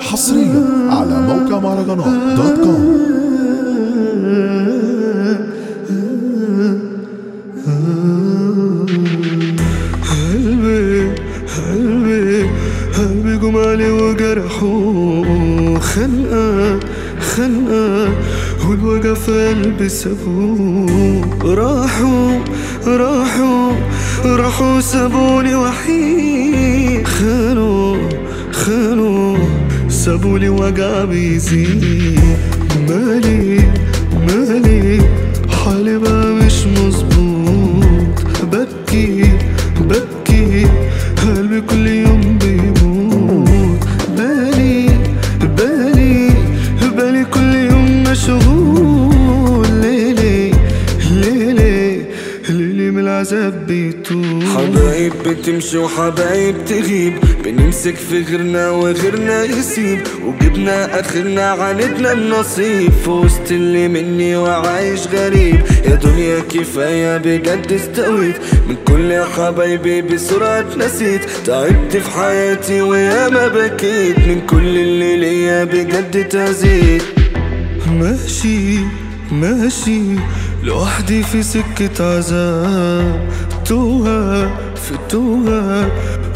حصريا على موقع مهرجانات دوت كوم. قلبي قلبي قلبي جمالي وجرحه خنقة خنقة والوجع في قلبي سابوه راحوا راحوا راحوا سابوني وحيد. خانوا خانوا سابولي وجع بيزيد مالي بيتوب حبايب بتمشي وحبايب تغيب. بنمسك في غيرنا وغيرنا يسيب. وجبنا آخرنا عاندنا النصيب. في وسط اللي مني وعايش غريب. يا دنيا كفاية بجد استويت. من كل حبايبي بسرعة نسيت. تعبت في حياتي وياما بكيت. من كل اللي ليا بجد تزيد. ماشي ماشي. لوحدي في سكة عذاب توها في توها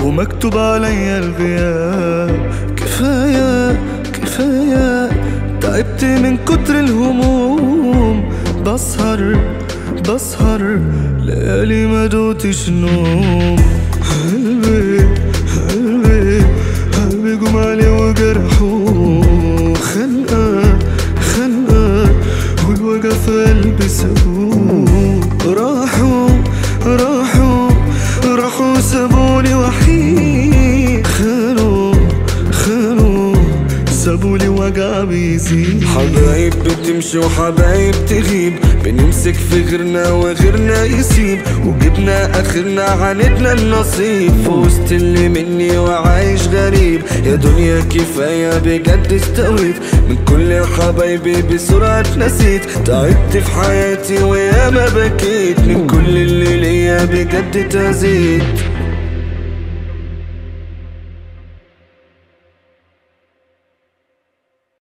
ومكتوب عليا الغياب. كفاية كفاية تعبت من كتر الهموم. بسهر بسهر ليالي ما دوتش نوم. راحوا راحوا راحوا سابوني وحيد. خانوا خانوا سابولي وجع بيزيد حبايب بتمشي وحبايب تغيب بنمسك في غيرنا وغيرنا يسيب وجبنا آخرنا عاندنا النصيب. في وسط اللي مني وعايش غريب يا دنيا كفاية بجد استويت. كل حبايبي بسرعة نسيت تعبت في حياتي وياما بكيت من كل اللي ليا بجد تزيد.